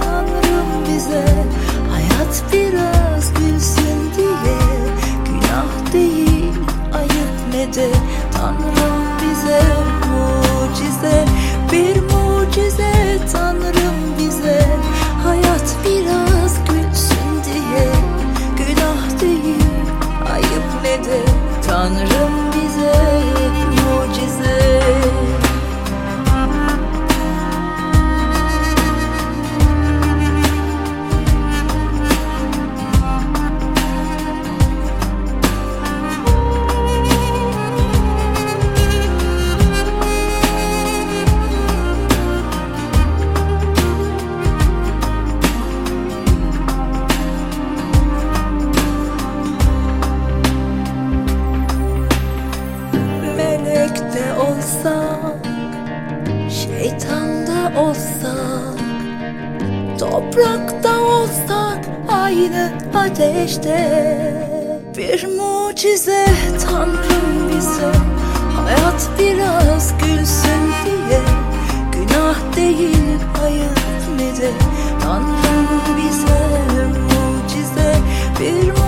Tanrım bize Hayat biraz gülsün diye. Günah değil ayıp ne de Tanrım olsak Toprakta olsak aynı ateşte. Bir mucize Tanrım bize Hayat biraz gülsün diye. Günah değil hayır ne de Tanrım bize mucize Bir mucize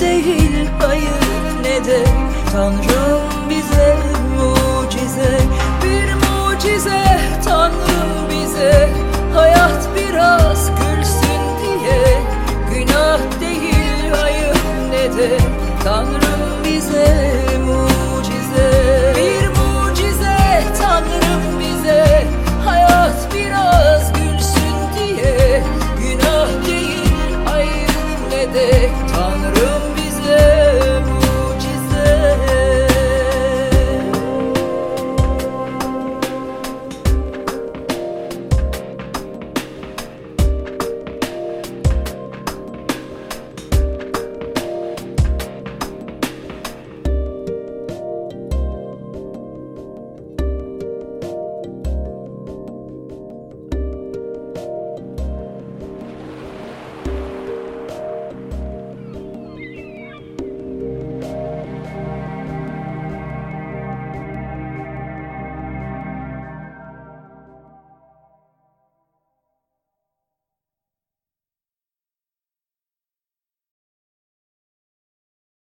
değil hayır ne de. Tanrım bize mucize Bir mucize. Tanrım bize Hayat biraz gülsün diye. Günah değil hayır ne de. Tanrım bize mucize Bir mucize. Tanrım bize Hayat biraz gülsün diye. Günah değil hayır ne de.